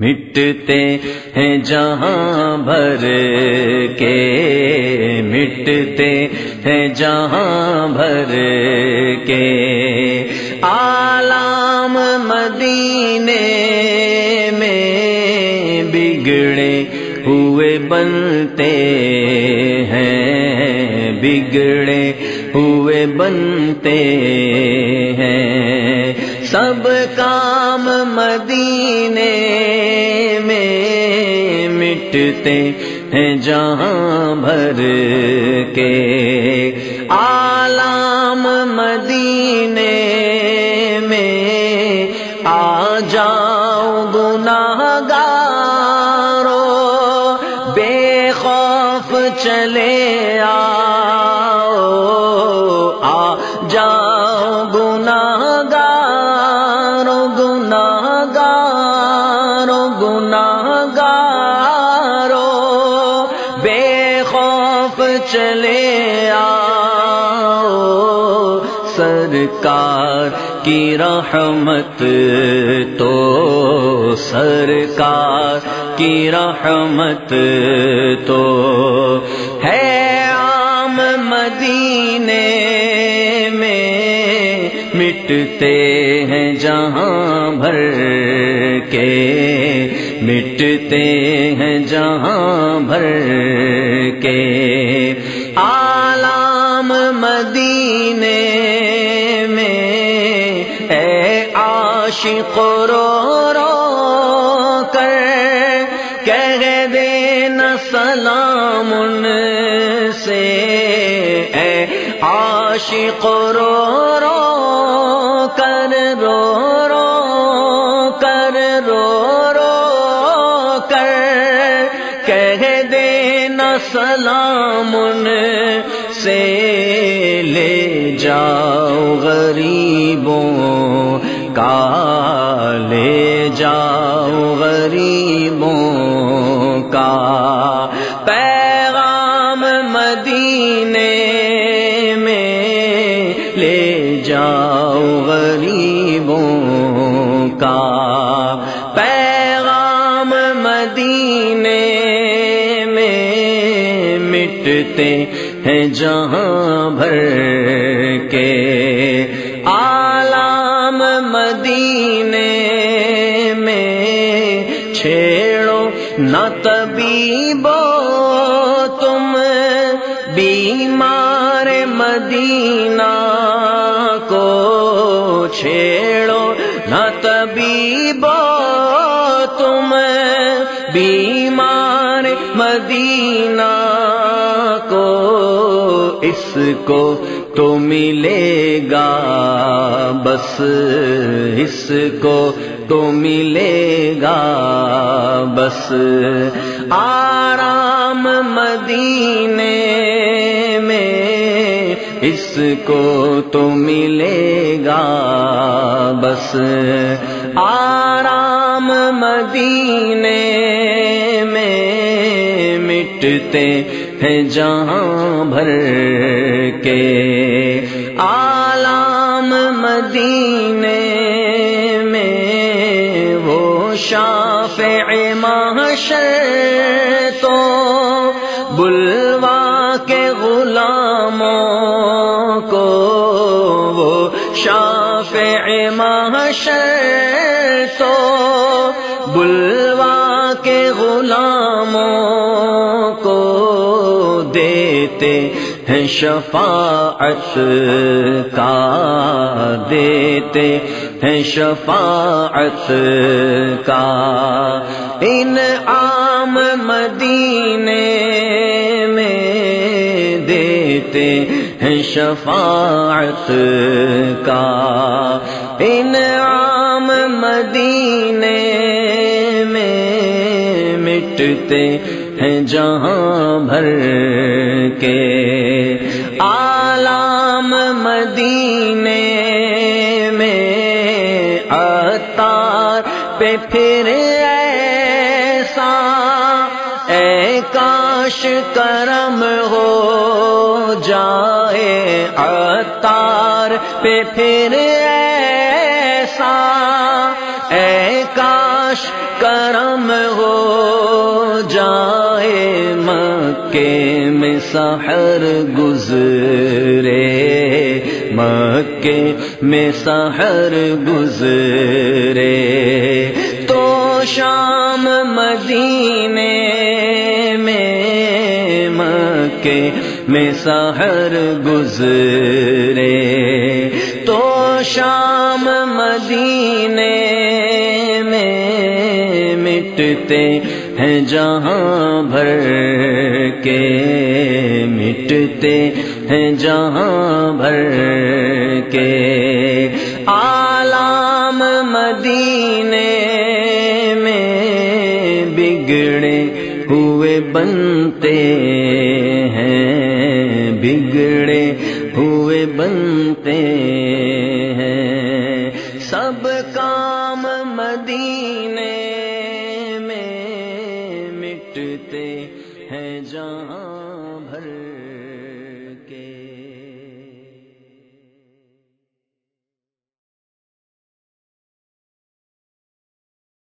مٹتے ہیں جہاں بھر کے۔ مٹتے ہیں جہاں بھر کے۔ آلام مدینے میں بگڑے ہوئے بنتے ہیں۔ بگڑے ہوئے بنتے ہیں۔ سب کام مدینے مٹتے ہیں جہاں بھر کے۔ آلام مدینے میں آ جاؤ گناہ گارو بے خوف چلے آؤ گارو گناہ گارو بے خوف چلے آؤ۔ سرکار کی رحمت تو سرکار کی رحمت تو ہے عام مدینے میں مٹتے ہیں جہاں بھر کے۔ مٹتے ہیں جہاں بھر کے۔ آلام مدینے میں اے عاشق رو رو کر کہہ دینا سلام ان سے۔ اے عاشق رو رو کر رو رو جاؤ غریبوں کا لے جاؤ غریبوں کا پیغام مدینے میں لے جاؤ غریبوں کا پیغام مدینے میں مٹتے ہیں جہاں بھر کے آلام مدینے میں چھیڑو نہ طبیبو، تم بیمار مدینہ کو چھیڑو نہ طبیبو، تم بیمار مدینہ اس کو تو ملے گا، بس اس کو تو ملے گا، بس آرام مدینے میں اس کو تو ملے گا، بس آرام مدینے میں مٹتے ہیں جہاں بھر کے آلام مدینے میں وہ شافع محشر تو بلوا کے غلاموں کو وہ شافع محشر تو بلوا کے غلاموں ہیں شفاعت کا دیتے ہیں شفاعت کا۔ ان عام مدینے میں دیتے ہیں شفاعت کا۔ ان عام مدینے میں مٹتے ہیں جہاں بھر کے آلام مدینے میں اتار پہ پھر ایسا اے کاش کرم ہو جائے اتار پہ پھر ایسا اے کاش کرم ہو جائے مکے میں سحر گزرے، مکے میں سحر گزرے۔ تو شام مدینے میں مکے میں سحر گزرے۔ تو شام مدینے میں مٹتے ہیں جہاں بھر کے مٹتے ہیں جہاں بھر کے آلام مدینے میں بگڑے ہوئے بنتے ہیں، بگڑے ہوئے بنتے ہیں۔ سب کام مدینے ہے ہیں جہاں بھر